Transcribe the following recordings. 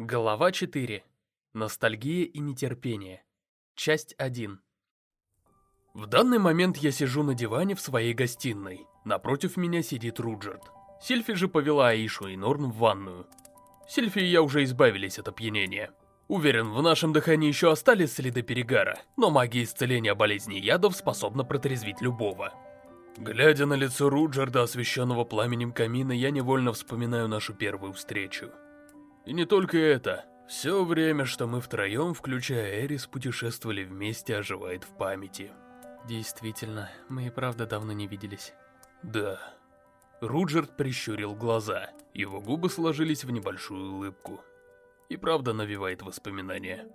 Глава 4. Ностальгия и нетерпение. Часть 1. В данный момент я сижу на диване в своей гостиной. Напротив меня сидит Руджерт. Сильфи же повела Аишу и Норн в ванную. Сильфи и я уже избавились от опьянения. Уверен, в нашем дыхании еще остались следы перегара, но магия исцеления болезней ядов способна протрезвить любого. Глядя на лицо Руджерда, освещенного пламенем камина, я невольно вспоминаю нашу первую встречу. И не только это. Все время, что мы втроем, включая Эрис, путешествовали вместе, оживает в памяти. Действительно, мы и правда давно не виделись. Да. Руджерд прищурил глаза. Его губы сложились в небольшую улыбку. И правда навевает воспоминания.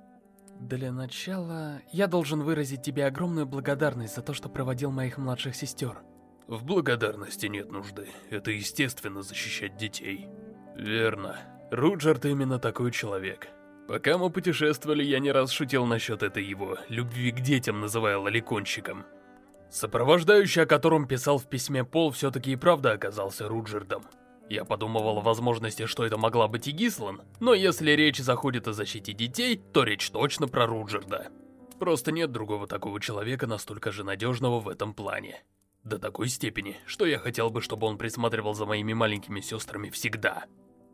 Для начала, я должен выразить тебе огромную благодарность за то, что проводил моих младших сестер. В благодарности нет нужды. Это естественно защищать детей. Верно. Руджерт именно такой человек. Пока мы путешествовали, я не раз шутил насчет этой его любви к детям, называя лоликонщиком. Сопровождающий, о котором писал в письме Пол, все-таки и правда оказался Руджердом. Я подумывал о возможности, что это могла быть и Гислан, но если речь заходит о защите детей, то речь точно про Руджерда. Просто нет другого такого человека, настолько же надежного в этом плане. До такой степени, что я хотел бы, чтобы он присматривал за моими маленькими сестрами всегда.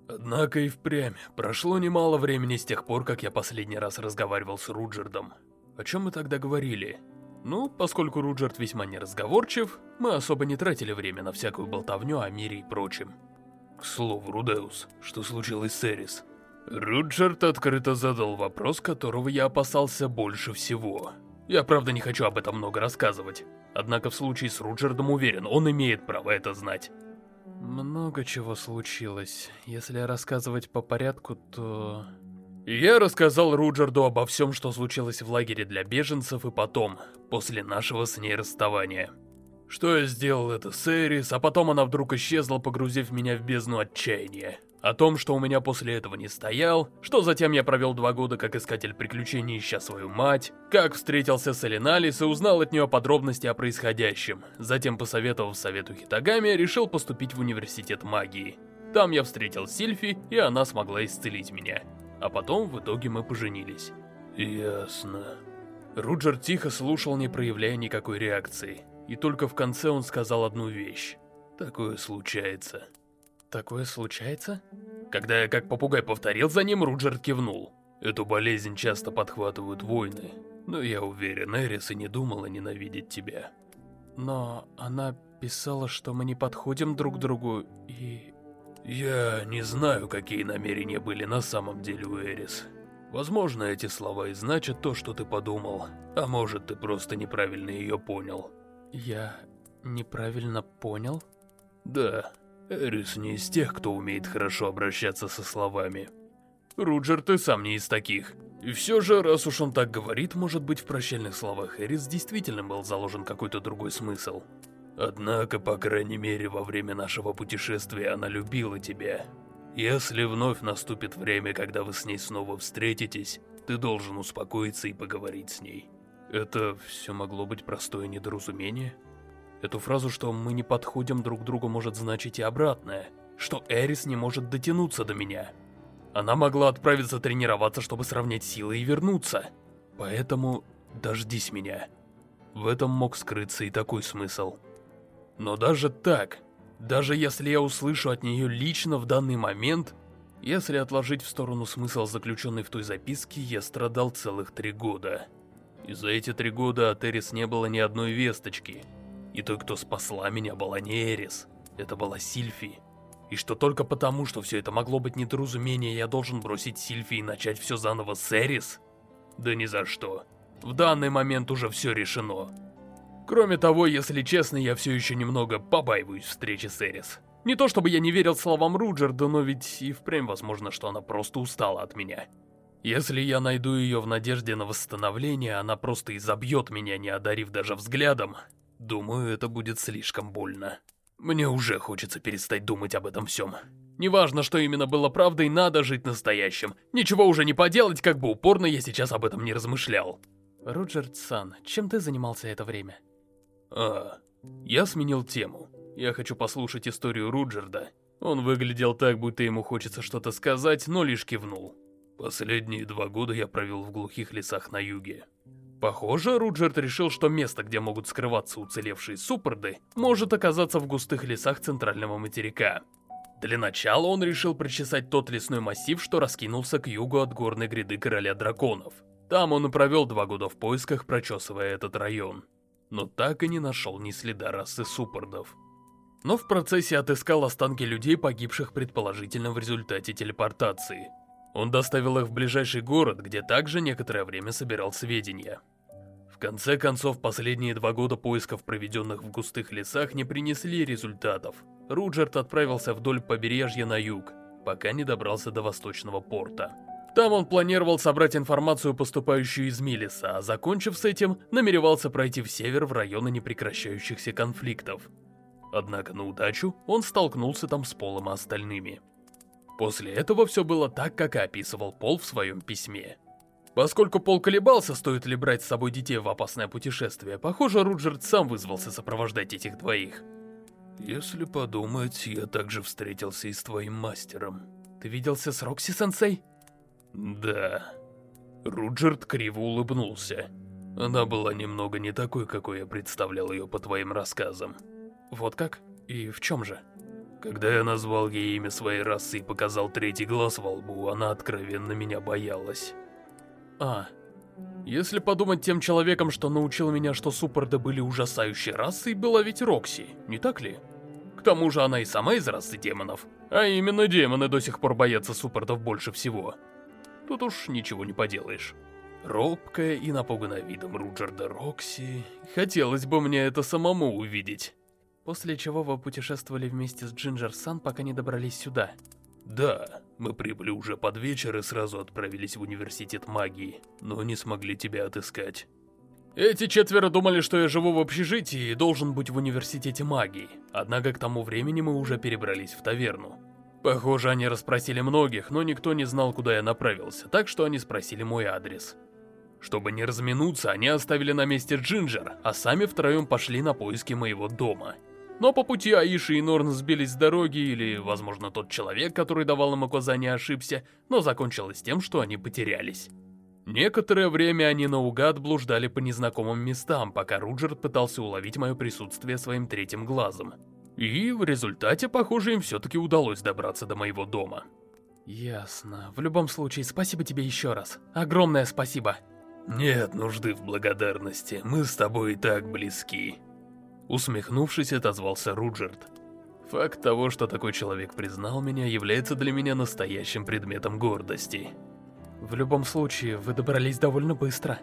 Однако и впрямь, прошло немало времени с тех пор, как я последний раз разговаривал с Руджердом. О чем мы тогда говорили? Ну, поскольку Руджерд весьма неразговорчив, мы особо не тратили время на всякую болтовню о мире и прочем. К слову, Рудеус, что случилось с Эрис? Руджерд открыто задал вопрос, которого я опасался больше всего. Я правда не хочу об этом много рассказывать. Однако в случае с Руджердом уверен, он имеет право это знать. Много чего случилось. Если рассказывать по порядку, то... Я рассказал Руджерду обо всем, что случилось в лагере для беженцев и потом, после нашего с ней расставания. Что я сделал это с Эрис, а потом она вдруг исчезла, погрузив меня в бездну отчаяния. О том, что у меня после этого не стоял, что затем я провел два года как искатель приключений, ища свою мать, как встретился с Элиналис и узнал от нее подробности о происходящем. Затем, посоветовав совету Хитагами, решил поступить в университет магии. Там я встретил Сильфи, и она смогла исцелить меня. А потом, в итоге, мы поженились. Ясно. Руджер тихо слушал, не проявляя никакой реакции. И только в конце он сказал одну вещь. Такое случается. Такое случается? Когда я как попугай повторил за ним, Руджер кивнул. Эту болезнь часто подхватывают войны, но я уверен, Эрис и не думала ненавидеть тебя. Но она писала, что мы не подходим друг другу, и... Я не знаю, какие намерения были на самом деле у Эрис. Возможно, эти слова и значат то, что ты подумал, а может, ты просто неправильно ее понял. Я неправильно понял? Да. Эрис не из тех, кто умеет хорошо обращаться со словами. Руджер, ты сам не из таких. И все же, раз уж он так говорит, может быть в прощальных словах Эрис действительно был заложен какой-то другой смысл. Однако, по крайней мере, во время нашего путешествия она любила тебя. Если вновь наступит время, когда вы с ней снова встретитесь, ты должен успокоиться и поговорить с ней. Это все могло быть простое недоразумение? Эту фразу, что мы не подходим друг к другу, может значить и обратное, что Эрис не может дотянуться до меня. Она могла отправиться тренироваться, чтобы сравнять силы и вернуться. Поэтому дождись меня. В этом мог скрыться и такой смысл. Но даже так, даже если я услышу от нее лично в данный момент, если отложить в сторону смысл, заключенный в той записке, я страдал целых три года. И за эти три года от Эрис не было ни одной весточки – и той, кто спасла меня, была не Эрис, это была Сильфи. И что только потому, что все это могло быть недоразумение, я должен бросить Сильфи и начать все заново с Эрис? Да ни за что. В данный момент уже все решено. Кроме того, если честно, я все еще немного побаиваюсь встречи с Эрис. Не то чтобы я не верил словам Руджерда, но ведь и впрямь возможно, что она просто устала от меня. Если я найду ее в надежде на восстановление, она просто изобьет меня, не одарив даже взглядом, Думаю, это будет слишком больно. Мне уже хочется перестать думать об этом всем. Неважно, что именно было правдой, надо жить настоящим. Ничего уже не поделать, как бы упорно я сейчас об этом не размышлял. Руджерд Сан, чем ты занимался это время? А, я сменил тему. Я хочу послушать историю Руджерда. Он выглядел так, будто ему хочется что-то сказать, но лишь кивнул. Последние два года я провел в глухих лесах на юге. Похоже, Руджерт решил, что место, где могут скрываться уцелевшие суппорды, может оказаться в густых лесах центрального материка. Для начала он решил прочесать тот лесной массив, что раскинулся к югу от горной гряды Короля Драконов. Там он и провел два года в поисках, прочесывая этот район. Но так и не нашел ни следа расы суппордов. Но в процессе отыскал останки людей, погибших предположительно в результате телепортации. Он доставил их в ближайший город, где также некоторое время собирал сведения. В конце концов, последние два года поисков, проведенных в густых лесах, не принесли результатов. Руджерт отправился вдоль побережья на юг, пока не добрался до восточного порта. Там он планировал собрать информацию, поступающую из Милиса, а закончив с этим, намеревался пройти в север в районы непрекращающихся конфликтов. Однако на удачу он столкнулся там с Полом и остальными. После этого все было так, как и описывал Пол в своем письме. Поскольку Пол колебался, стоит ли брать с собой детей в опасное путешествие, похоже, Руджерт сам вызвался сопровождать этих двоих. Если подумать, я также встретился и с твоим мастером. Ты виделся с Рокси-сенсей? Да. Руджерт криво улыбнулся. Она была немного не такой, какой я представлял ее по твоим рассказам. Вот как? И в чем же? Когда я назвал ей имя своей расы и показал третий глаз во лбу, она откровенно меня боялась. А, если подумать тем человеком, что научил меня, что суппорды были ужасающей расой, была ведь Рокси, не так ли? К тому же она и сама из расы демонов. А именно демоны до сих пор боятся суппортов больше всего. Тут уж ничего не поделаешь. Робкая и напуганная видом Руджерда Рокси, хотелось бы мне это самому увидеть. После чего вы путешествовали вместе с Джинджер Сан, пока не добрались сюда. Да, мы прибыли уже под вечер и сразу отправились в университет магии, но не смогли тебя отыскать. Эти четверо думали, что я живу в общежитии и должен быть в университете магии, однако к тому времени мы уже перебрались в таверну. Похоже, они расспросили многих, но никто не знал, куда я направился, так что они спросили мой адрес. Чтобы не разминуться, они оставили на месте Джинджер, а сами втроем пошли на поиски моего дома. Но по пути Аиши и Норн сбились с дороги, или, возможно, тот человек, который давал им указания, ошибся, но закончилось тем, что они потерялись. Некоторое время они наугад блуждали по незнакомым местам, пока Руджерт пытался уловить мое присутствие своим третьим глазом. И в результате, похоже, им все-таки удалось добраться до моего дома. Ясно. В любом случае, спасибо тебе еще раз. Огромное спасибо. Нет нужды в благодарности, мы с тобой и так близки. Усмехнувшись, отозвался Руджерт. Факт того, что такой человек признал меня, является для меня настоящим предметом гордости. В любом случае, вы добрались довольно быстро.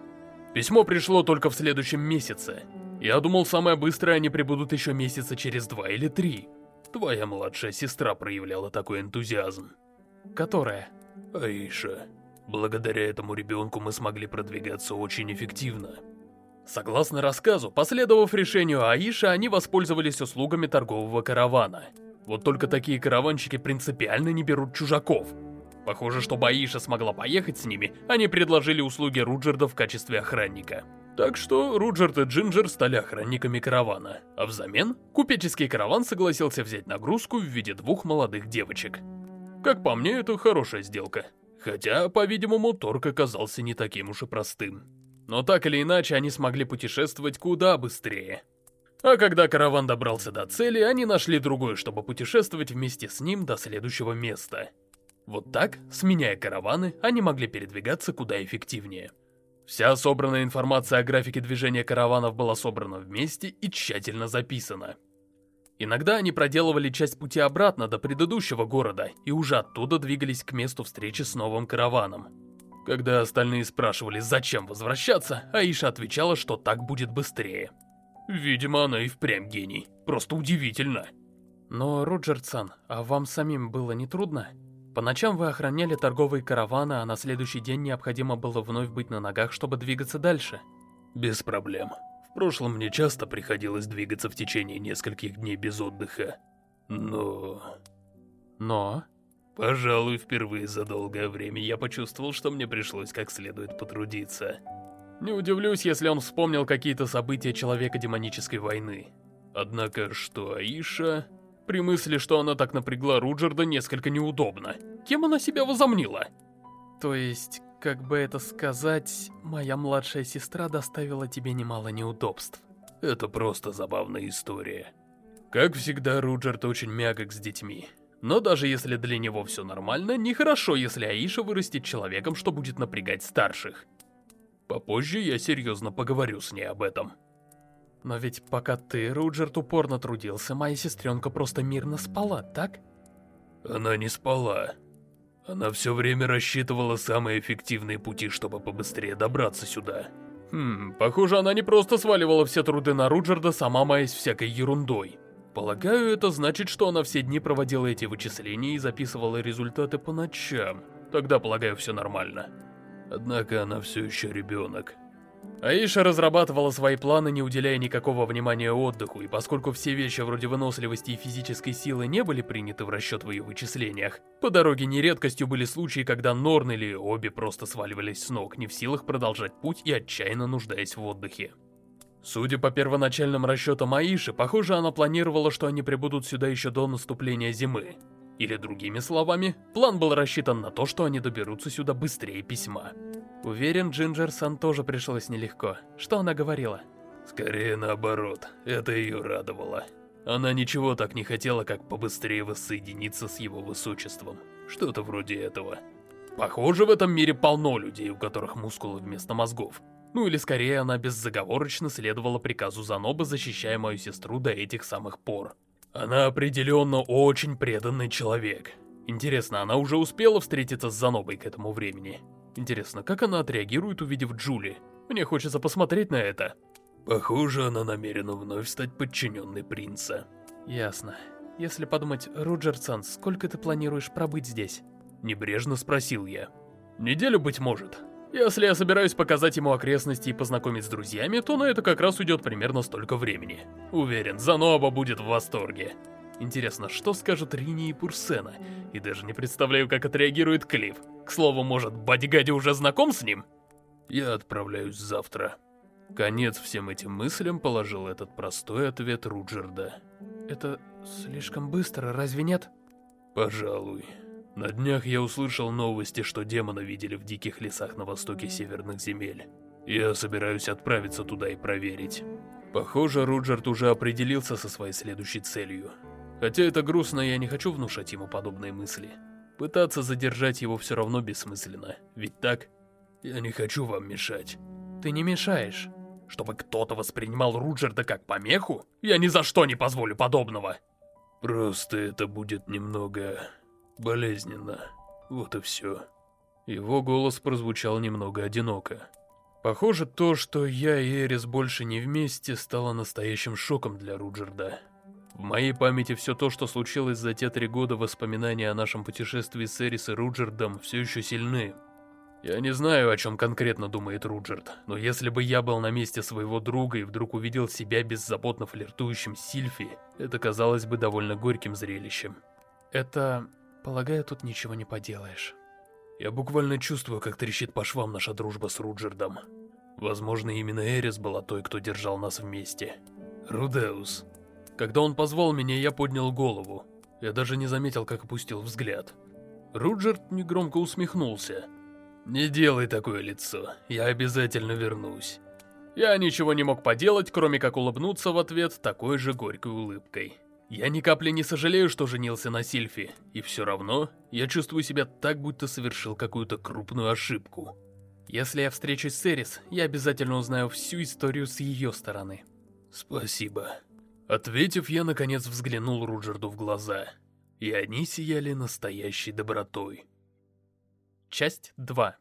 Письмо пришло только в следующем месяце. Я думал, самое быстрое они прибудут еще месяца через два или три. Твоя младшая сестра проявляла такой энтузиазм. Которая? Аиша. Благодаря этому ребенку мы смогли продвигаться очень эффективно. Согласно рассказу, последовав решению Аиша, они воспользовались услугами торгового каравана. Вот только такие караванщики принципиально не берут чужаков. Похоже, чтобы Аиша смогла поехать с ними, они предложили услуги Руджерда в качестве охранника. Так что Руджерд и Джинджер стали охранниками каравана, а взамен купеческий караван согласился взять нагрузку в виде двух молодых девочек. Как по мне, это хорошая сделка. Хотя, по-видимому, торг оказался не таким уж и простым. Но так или иначе, они смогли путешествовать куда быстрее. А когда караван добрался до цели, они нашли другое, чтобы путешествовать вместе с ним до следующего места. Вот так, сменяя караваны, они могли передвигаться куда эффективнее. Вся собранная информация о графике движения караванов была собрана вместе и тщательно записана. Иногда они проделывали часть пути обратно до предыдущего города и уже оттуда двигались к месту встречи с новым караваном. Когда остальные спрашивали, зачем возвращаться, Аиша отвечала, что так будет быстрее. Видимо, она и впрямь гений. Просто удивительно. Но, Роджерсон, а вам самим было не трудно? По ночам вы охраняли торговые караваны, а на следующий день необходимо было вновь быть на ногах, чтобы двигаться дальше. Без проблем. В прошлом мне часто приходилось двигаться в течение нескольких дней без отдыха. Но... Но? Пожалуй, впервые за долгое время я почувствовал, что мне пришлось как следует потрудиться. Не удивлюсь, если он вспомнил какие-то события Человека-демонической войны. Однако, что Аиша... При мысли, что она так напрягла Руджерда, несколько неудобно. Кем она себя возомнила? То есть, как бы это сказать, моя младшая сестра доставила тебе немало неудобств. Это просто забавная история. Как всегда, Руджерт очень мягок с детьми. Но даже если для него все нормально, нехорошо, если Аиша вырастет человеком, что будет напрягать старших. Попозже я серьезно поговорю с ней об этом. Но ведь пока ты, Руджерт, упорно трудился, моя сестренка просто мирно спала, так? Она не спала. Она все время рассчитывала самые эффективные пути, чтобы побыстрее добраться сюда. Хм, похоже, она не просто сваливала все труды на Руджерда, сама маясь всякой ерундой. Полагаю, это значит, что она все дни проводила эти вычисления и записывала результаты по ночам. Тогда, полагаю, все нормально. Однако она все еще ребенок. Аиша разрабатывала свои планы, не уделяя никакого внимания отдыху, и поскольку все вещи вроде выносливости и физической силы не были приняты в расчет в ее вычислениях, по дороге нередкостью были случаи, когда Норн или обе просто сваливались с ног, не в силах продолжать путь и отчаянно нуждаясь в отдыхе. Судя по первоначальным расчетам Аиши, похоже, она планировала, что они прибудут сюда еще до наступления зимы. Или другими словами, план был рассчитан на то, что они доберутся сюда быстрее письма. Уверен, Джинджер-сан тоже пришлось нелегко. Что она говорила? Скорее наоборот, это ее радовало. Она ничего так не хотела, как побыстрее воссоединиться с его высочеством. Что-то вроде этого. Похоже, в этом мире полно людей, у которых мускулы вместо мозгов. Ну или скорее она беззаговорочно следовала приказу Заноба, защищая мою сестру до этих самых пор. Она определенно очень преданный человек. Интересно, она уже успела встретиться с Занобой к этому времени? Интересно, как она отреагирует, увидев Джули? Мне хочется посмотреть на это. Похоже, она намерена вновь стать подчиненной принца. Ясно. Если подумать, Роджерсон, сколько ты планируешь пробыть здесь? Небрежно спросил я. Неделю, быть может. Если я собираюсь показать ему окрестности и познакомить с друзьями, то на это как раз уйдет примерно столько времени. Уверен, Заноба будет в восторге. Интересно, что скажут Рини и Пурсена? И даже не представляю, как отреагирует Клифф. К слову, может, Бодигади уже знаком с ним? Я отправляюсь завтра. Конец всем этим мыслям положил этот простой ответ Руджерда. Это слишком быстро, разве нет? Пожалуй. На днях я услышал новости, что демона видели в диких лесах на востоке северных земель. Я собираюсь отправиться туда и проверить. Похоже, Руджерт уже определился со своей следующей целью. Хотя это грустно, я не хочу внушать ему подобные мысли. Пытаться задержать его все равно бессмысленно, ведь так? Я не хочу вам мешать. Ты не мешаешь. Чтобы кто-то воспринимал Руджерда как помеху? Я ни за что не позволю подобного. Просто это будет немного болезненно. Вот и все. Его голос прозвучал немного одиноко. Похоже, то, что я и Эрис больше не вместе, стало настоящим шоком для Руджерда. В моей памяти все то, что случилось за те три года воспоминания о нашем путешествии с Эрис и Руджердом, все еще сильны. Я не знаю, о чем конкретно думает Руджерд, но если бы я был на месте своего друга и вдруг увидел себя беззаботно флиртующим Сильфи, это казалось бы довольно горьким зрелищем. Это Полагаю, тут ничего не поделаешь. Я буквально чувствую, как трещит по швам наша дружба с Руджердом. Возможно, именно Эрис была той, кто держал нас вместе. Рудеус. Когда он позвал меня, я поднял голову. Я даже не заметил, как опустил взгляд. Руджерд негромко усмехнулся. «Не делай такое лицо, я обязательно вернусь». Я ничего не мог поделать, кроме как улыбнуться в ответ такой же горькой улыбкой. Я ни капли не сожалею, что женился на Сильфи, и все равно я чувствую себя так, будто совершил какую-то крупную ошибку. Если я встречусь с Эрис, я обязательно узнаю всю историю с ее стороны. Спасибо. Ответив, я наконец взглянул Руджерду в глаза, и они сияли настоящей добротой. Часть 2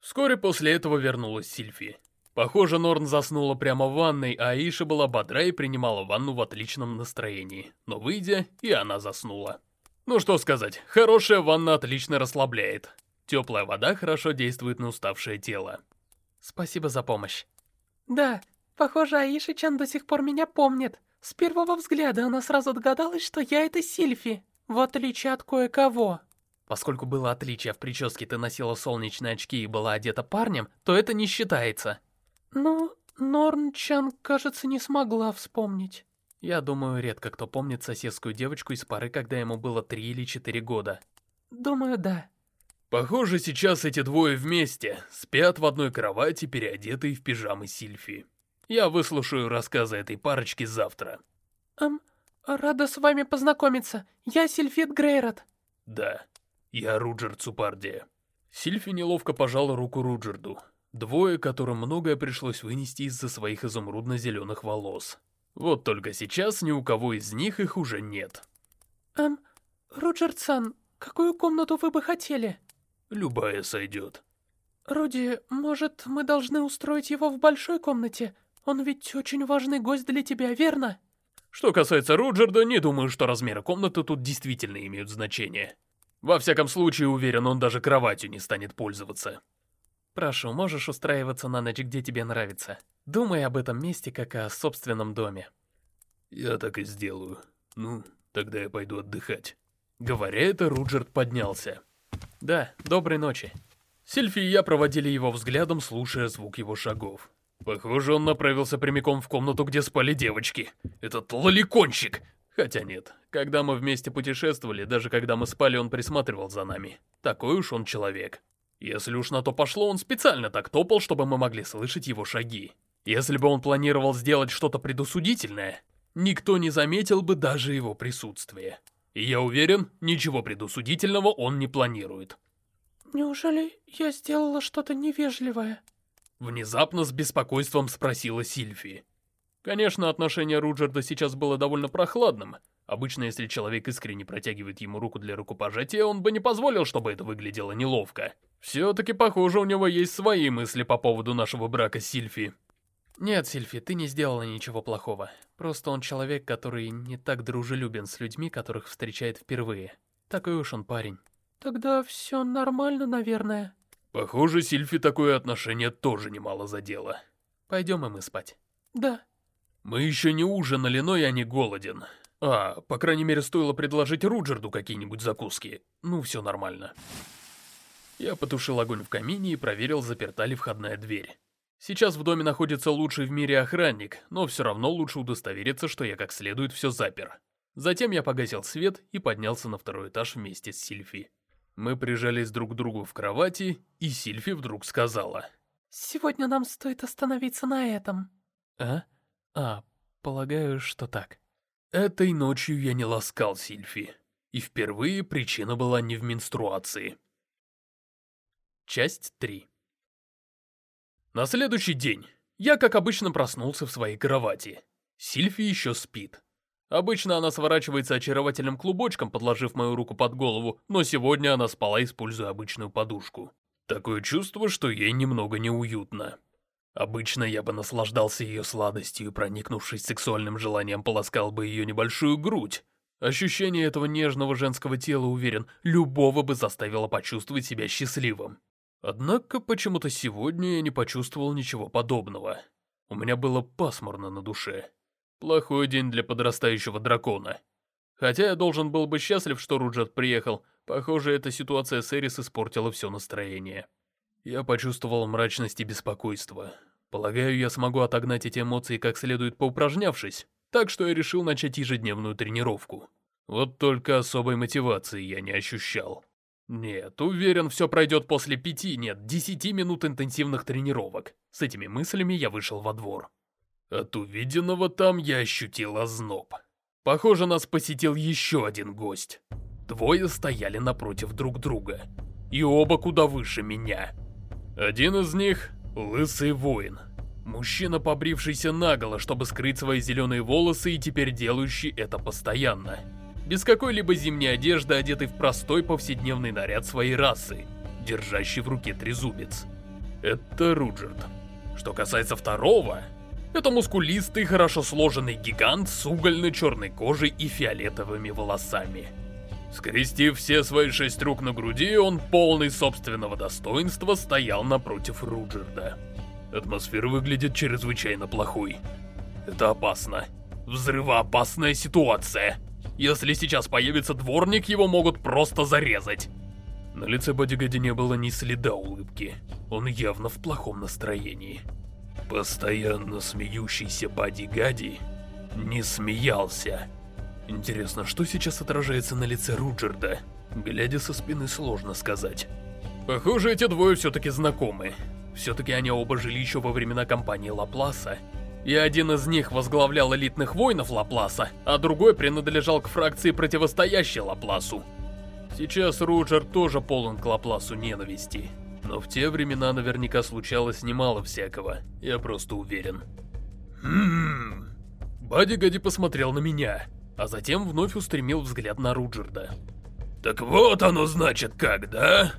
Вскоре после этого вернулась Сильфи. Похоже, Норн заснула прямо в ванной, а Аиша была бодра и принимала ванну в отличном настроении. Но выйдя, и она заснула. Ну что сказать, хорошая ванна отлично расслабляет. Теплая вода хорошо действует на уставшее тело. Спасибо за помощь. Да, похоже, Аиша-чан до сих пор меня помнит. С первого взгляда она сразу догадалась, что я это Сильфи, в отличие от кое-кого. Поскольку было отличие в прическе, ты носила солнечные очки и была одета парнем, то это не считается. Ну, Норн-чан, кажется, не смогла вспомнить. Я думаю, редко кто помнит соседскую девочку из пары, когда ему было три или четыре года. Думаю, да. Похоже, сейчас эти двое вместе, спят в одной кровати, переодетые в пижамы Сильфи. Я выслушаю рассказы этой парочки завтра. Эм, рада с вами познакомиться. Я Сильфит Грейрот. Да, я Руджер Цупардия. Сильфи неловко пожала руку Руджерду. Двое, которым многое пришлось вынести из-за своих изумрудно-зеленых волос. Вот только сейчас ни у кого из них их уже нет. Эм, Руджерд-сан, какую комнату вы бы хотели? Любая сойдет. Руди, может, мы должны устроить его в большой комнате? Он ведь очень важный гость для тебя, верно? Что касается Руджерда, не думаю, что размеры комнаты тут действительно имеют значение. Во всяком случае, уверен, он даже кроватью не станет пользоваться. Прошу, можешь устраиваться на ночь, где тебе нравится. Думай об этом месте, как о собственном доме. Я так и сделаю. Ну, тогда я пойду отдыхать. Говоря это, Руджерд поднялся. Да, доброй ночи. Сильфи и я проводили его взглядом, слушая звук его шагов. Похоже, он направился прямиком в комнату, где спали девочки. Этот лоликончик! Хотя нет, когда мы вместе путешествовали, даже когда мы спали, он присматривал за нами. Такой уж он человек. Если уж на то пошло, он специально так топал, чтобы мы могли слышать его шаги. Если бы он планировал сделать что-то предусудительное, никто не заметил бы даже его присутствие. И я уверен, ничего предусудительного он не планирует. Неужели я сделала что-то невежливое? Внезапно с беспокойством спросила Сильфи. Конечно, отношение Руджерда сейчас было довольно прохладным. Обычно, если человек искренне протягивает ему руку для рукопожатия, он бы не позволил, чтобы это выглядело неловко. Все-таки, похоже, у него есть свои мысли по поводу нашего брака с Сильфи. Нет, Сильфи, ты не сделала ничего плохого. Просто он человек, который не так дружелюбен с людьми, которых встречает впервые. Такой уж он парень. Тогда все нормально, наверное. Похоже, Сильфи такое отношение тоже немало задело. Пойдем и мы спать. Да. Мы еще не ужинали, но я не голоден. А, по крайней мере, стоило предложить Руджерду какие-нибудь закуски. Ну, все нормально. Я потушил огонь в камине и проверил, заперта ли входная дверь. Сейчас в доме находится лучший в мире охранник, но все равно лучше удостовериться, что я как следует все запер. Затем я погасил свет и поднялся на второй этаж вместе с Сильфи. Мы прижались друг к другу в кровати, и Сильфи вдруг сказала. «Сегодня нам стоит остановиться на этом». «А? А, полагаю, что так». Этой ночью я не ласкал Сильфи. И впервые причина была не в менструации. Часть 3 На следующий день я, как обычно, проснулся в своей кровати. Сильфи еще спит. Обычно она сворачивается очаровательным клубочком, подложив мою руку под голову, но сегодня она спала, используя обычную подушку. Такое чувство, что ей немного неуютно. Обычно я бы наслаждался ее сладостью и, проникнувшись сексуальным желанием, полоскал бы ее небольшую грудь. Ощущение этого нежного женского тела, уверен, любого бы заставило почувствовать себя счастливым. Однако почему-то сегодня я не почувствовал ничего подобного. У меня было пасмурно на душе. Плохой день для подрастающего дракона. Хотя я должен был бы счастлив, что Руджет приехал, похоже, эта ситуация с Эрис испортила все настроение. Я почувствовал мрачность и беспокойство. Полагаю, я смогу отогнать эти эмоции как следует поупражнявшись, так что я решил начать ежедневную тренировку. Вот только особой мотивации я не ощущал. Нет, уверен, все пройдет после пяти, нет, десяти минут интенсивных тренировок. С этими мыслями я вышел во двор. От увиденного там я ощутил озноб. Похоже, нас посетил еще один гость. Двое стояли напротив друг друга. И оба куда выше меня. Один из них — лысый воин. Мужчина, побрившийся наголо, чтобы скрыть свои зеленые волосы и теперь делающий это постоянно без какой-либо зимней одежды, одетый в простой повседневный наряд своей расы, держащий в руке трезубец. Это Руджерт. Что касается второго, это мускулистый, хорошо сложенный гигант с угольно-черной кожей и фиолетовыми волосами. Скрестив все свои шесть рук на груди, он полный собственного достоинства стоял напротив Руджерда. Атмосфера выглядит чрезвычайно плохой. Это опасно. Взрывоопасная ситуация. Если сейчас появится дворник, его могут просто зарезать. На лице Бодигади не было ни следа улыбки. Он явно в плохом настроении. Постоянно смеющийся Бодигади не смеялся. Интересно, что сейчас отражается на лице Руджерда? Глядя со спины, сложно сказать. Похоже, эти двое все-таки знакомы. Все-таки они оба жили еще во времена кампании Лапласа. И один из них возглавлял элитных воинов Лапласа, а другой принадлежал к фракции, противостоящей Лапласу. Сейчас Роджер тоже полон к Лапласу ненависти. Но в те времена наверняка случалось немало всякого, я просто уверен. Хм. Бадди Гади посмотрел на меня, а затем вновь устремил взгляд на Руджерда. «Так вот оно значит как, да?»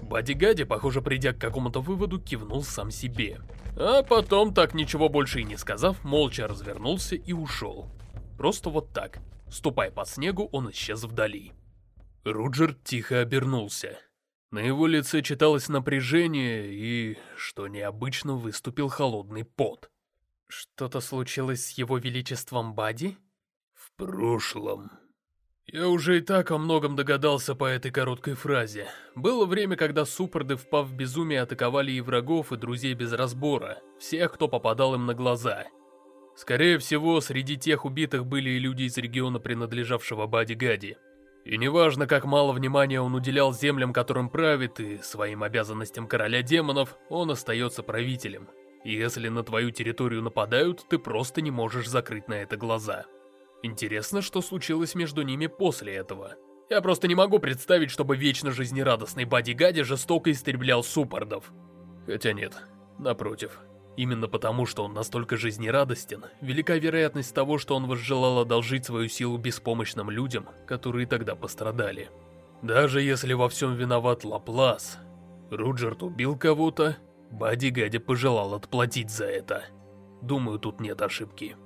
Бадди Гади, похоже, придя к какому-то выводу, кивнул сам себе. А потом, так ничего больше и не сказав, молча развернулся и ушел. Просто вот так. Ступая по снегу, он исчез вдали. Руджер тихо обернулся. На его лице читалось напряжение и, что необычно, выступил холодный пот. Что-то случилось с его величеством Бади? В прошлом. Я уже и так о многом догадался по этой короткой фразе. Было время, когда суппорды, впав в безумие, атаковали и врагов, и друзей без разбора, всех, кто попадал им на глаза. Скорее всего, среди тех убитых были и люди из региона, принадлежавшего Бади-Гади. И неважно, как мало внимания он уделял землям, которым правит, и своим обязанностям короля демонов, он остается правителем. И если на твою территорию нападают, ты просто не можешь закрыть на это глаза. Интересно, что случилось между ними после этого. Я просто не могу представить, чтобы вечно жизнерадостный Бади-Гади жестоко истреблял суппордов. Хотя нет, напротив. Именно потому, что он настолько жизнерадостен, велика вероятность того, что он возжелал одолжить свою силу беспомощным людям, которые тогда пострадали. Даже если во всем виноват Лаплас, Руджерт убил кого-то, Бади Гади пожелал отплатить за это. Думаю, тут нет ошибки.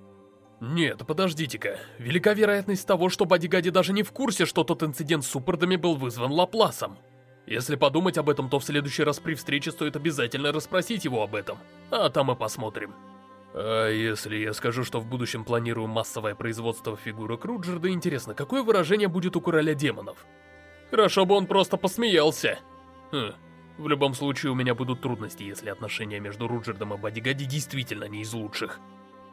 Нет, подождите-ка. Велика вероятность того, что Бади Гади даже не в курсе, что тот инцидент с суппордами был вызван Лапласом. Если подумать об этом, то в следующий раз при встрече стоит обязательно расспросить его об этом. А там мы посмотрим. А если я скажу, что в будущем планирую массовое производство фигурок Руджерда, интересно, какое выражение будет у Короля Демонов? Хорошо бы он просто посмеялся. Хм, в любом случае у меня будут трудности, если отношения между Руджердом и Бодигади действительно не из лучших.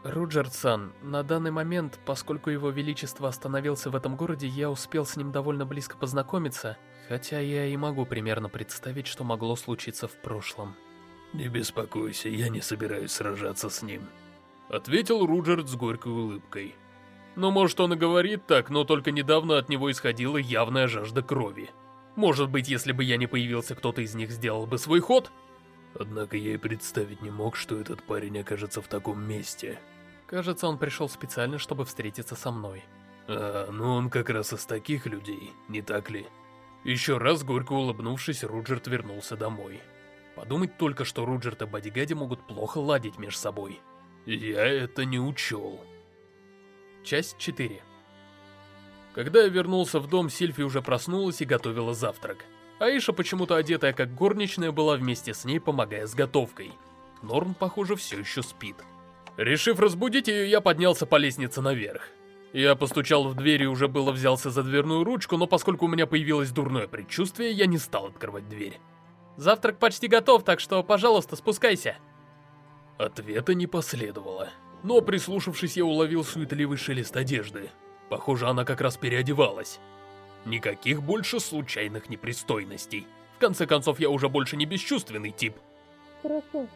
Руджерд-сан, на данный момент, поскольку его величество остановился в этом городе, я успел с ним довольно близко познакомиться, хотя я и могу примерно представить, что могло случиться в прошлом. «Не беспокойся, я не собираюсь сражаться с ним», — ответил Руджерд с горькой улыбкой. Ну, может, он и говорит так, но только недавно от него исходила явная жажда крови. Может быть, если бы я не появился, кто-то из них сделал бы свой ход? Однако я и представить не мог, что этот парень окажется в таком месте. Кажется, он пришел специально, чтобы встретиться со мной. А, ну он как раз из таких людей, не так ли? Еще раз горько улыбнувшись, Руджерт вернулся домой. Подумать только, что Руджерт и Бодигади могут плохо ладить между собой. Я это не учел. Часть 4 Когда я вернулся в дом, Сильфи уже проснулась и готовила завтрак. Аиша, почему-то одетая как горничная, была вместе с ней, помогая с готовкой. Норм, похоже, все еще спит. Решив разбудить ее, я поднялся по лестнице наверх. Я постучал в дверь и уже было взялся за дверную ручку, но поскольку у меня появилось дурное предчувствие, я не стал открывать дверь. «Завтрак почти готов, так что, пожалуйста, спускайся». Ответа не последовало, но прислушавшись, я уловил суетливый шелест одежды. Похоже, она как раз переодевалась. Никаких больше случайных непристойностей. В конце концов, я уже больше не бесчувственный тип. Хорошо.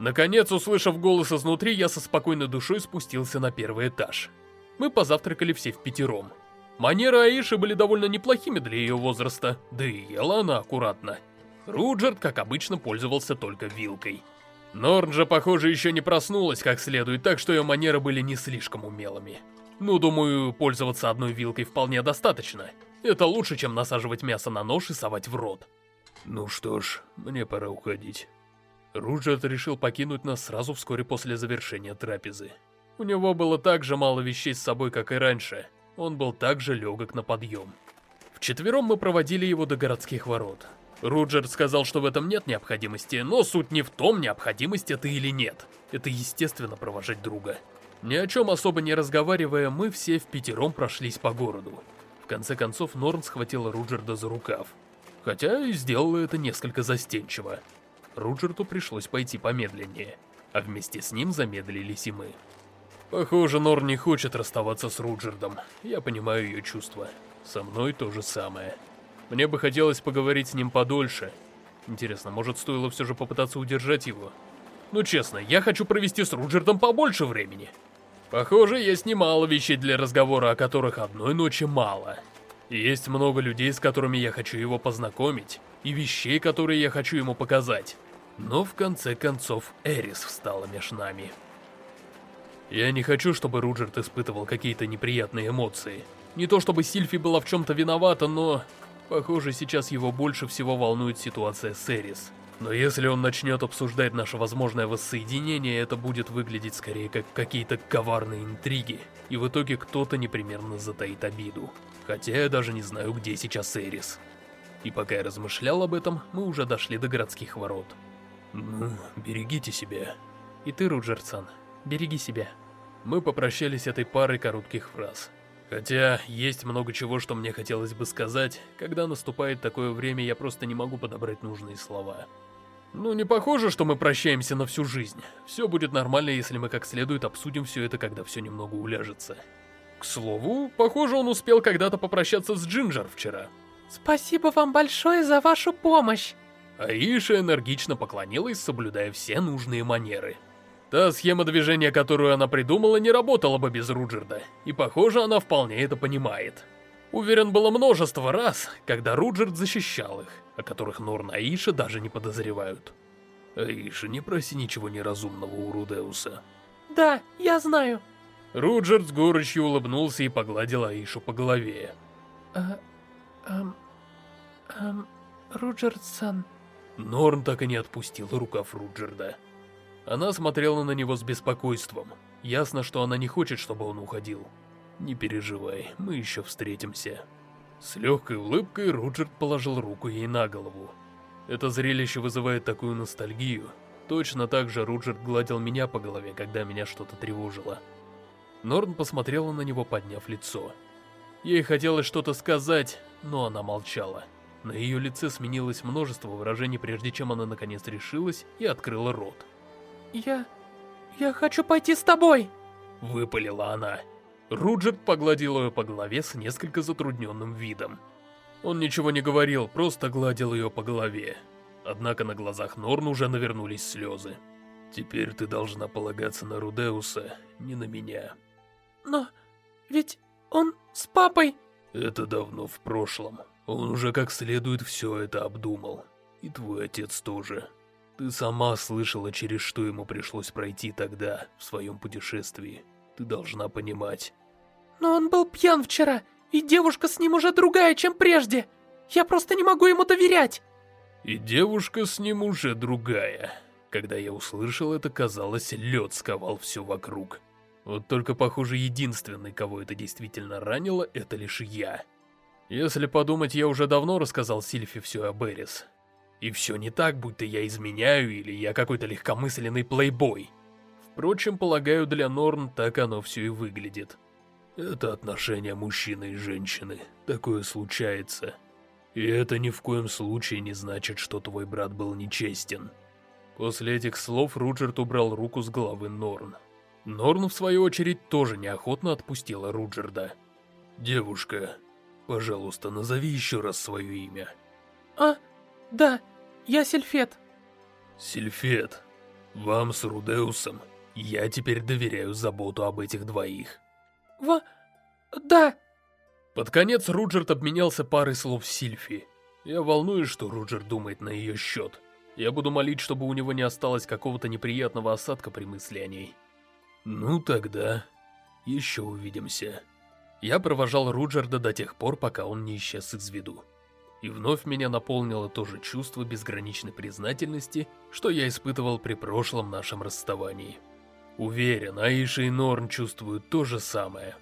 Наконец, услышав голос изнутри, я со спокойной душой спустился на первый этаж. Мы позавтракали все в пятером. Манеры Аиши были довольно неплохими для ее возраста, да и ела она аккуратно. Руджерд, как обычно, пользовался только вилкой. Норн же, похоже, еще не проснулась как следует, так что ее манеры были не слишком умелыми. Ну, думаю, пользоваться одной вилкой вполне достаточно. Это лучше, чем насаживать мясо на нож и совать в рот. Ну что ж, мне пора уходить. Руджерт решил покинуть нас сразу вскоре после завершения трапезы. У него было так же мало вещей с собой, как и раньше. Он был также легок на подъем. Вчетвером мы проводили его до городских ворот. Руджерт сказал, что в этом нет необходимости, но суть не в том, необходимость это или нет. Это естественно провожать друга. Ни о чем особо не разговаривая, мы все в пятером прошлись по городу. В конце концов, Норн схватила Руджерда за рукав. Хотя и сделала это несколько застенчиво. Руджерту пришлось пойти помедленнее, а вместе с ним замедлились и мы. Похоже, Нор не хочет расставаться с Руджердом. Я понимаю ее чувства. Со мной то же самое. Мне бы хотелось поговорить с ним подольше. Интересно, может стоило все же попытаться удержать его? Ну честно, я хочу провести с Руджердом побольше времени. Похоже, есть немало вещей для разговора, о которых одной ночи мало. Есть много людей, с которыми я хочу его познакомить, и вещей, которые я хочу ему показать. Но в конце концов Эрис встала меж нами. Я не хочу, чтобы Руджерт испытывал какие-то неприятные эмоции. Не то чтобы Сильфи была в чем-то виновата, но... Похоже, сейчас его больше всего волнует ситуация с Эрис. Но если он начнет обсуждать наше возможное воссоединение, это будет выглядеть скорее как какие-то коварные интриги, и в итоге кто-то непременно затаит обиду. Хотя я даже не знаю, где сейчас Эрис. И пока я размышлял об этом, мы уже дошли до городских ворот. Ну, берегите себя. И ты, Руджерсон, береги себя. Мы попрощались этой парой коротких фраз. Хотя, есть много чего, что мне хотелось бы сказать, когда наступает такое время, я просто не могу подобрать нужные слова. Ну, не похоже, что мы прощаемся на всю жизнь. Все будет нормально, если мы как следует обсудим все это, когда все немного уляжется. К слову, похоже, он успел когда-то попрощаться с Джинджер вчера. Спасибо вам большое за вашу помощь. Аиша энергично поклонилась, соблюдая все нужные манеры. Та схема движения, которую она придумала, не работала бы без Руджерда, и похоже, она вполне это понимает. Уверен, было множество раз, когда Руджерд защищал их, о которых Норн и Аиша даже не подозревают. Аиша, не проси ничего неразумного у Рудеуса. Да, я знаю. Руджерд с горечью улыбнулся и погладил Аишу по голове. А, эм, эм, Руджерд-сан... Норн так и не отпустил рукав Руджерда. Она смотрела на него с беспокойством. Ясно, что она не хочет, чтобы он уходил. Не переживай, мы еще встретимся. С легкой улыбкой Руджерд положил руку ей на голову. Это зрелище вызывает такую ностальгию. Точно так же Руджерд гладил меня по голове, когда меня что-то тревожило. Норн посмотрела на него, подняв лицо. Ей хотелось что-то сказать, но она молчала. На ее лице сменилось множество выражений, прежде чем она наконец решилась и открыла рот. «Я... я хочу пойти с тобой!» Выпалила она. Руджерт погладил ее по голове с несколько затрудненным видом. Он ничего не говорил, просто гладил ее по голове. Однако на глазах Норн уже навернулись слезы. «Теперь ты должна полагаться на Рудеуса, не на меня». «Но ведь он с папой...» «Это давно в прошлом. Он уже как следует все это обдумал. И твой отец тоже. Ты сама слышала, через что ему пришлось пройти тогда, в своем путешествии. Ты должна понимать. Но он был пьян вчера, и девушка с ним уже другая, чем прежде. Я просто не могу ему доверять. И девушка с ним уже другая. Когда я услышал это, казалось, лед сковал все вокруг. Вот только, похоже, единственный, кого это действительно ранило, это лишь я. Если подумать, я уже давно рассказал Сильфи все об Эрис. И все не так, будто я изменяю или я какой-то легкомысленный плейбой. Впрочем, полагаю, для Норн так оно все и выглядит. Это отношения мужчины и женщины. Такое случается. И это ни в коем случае не значит, что твой брат был нечестен. После этих слов Руджерт убрал руку с головы Норн. Норн, в свою очередь, тоже неохотно отпустила Руджерда. «Девушка, пожалуйста, назови еще раз свое имя». «А, да, я Сильфет». «Сильфет, вам с Рудеусом я теперь доверяю заботу об этих двоих». «В... да». Под конец Руджерт обменялся парой слов с Сильфи. Я волнуюсь, что Руджер думает на ее счет. Я буду молить, чтобы у него не осталось какого-то неприятного осадка при мысли о ней. Ну тогда, еще увидимся. Я провожал Руджерда до тех пор, пока он не исчез из виду. И вновь меня наполнило то же чувство безграничной признательности, что я испытывал при прошлом нашем расставании. Уверен, Аиша и Норн чувствуют то же самое.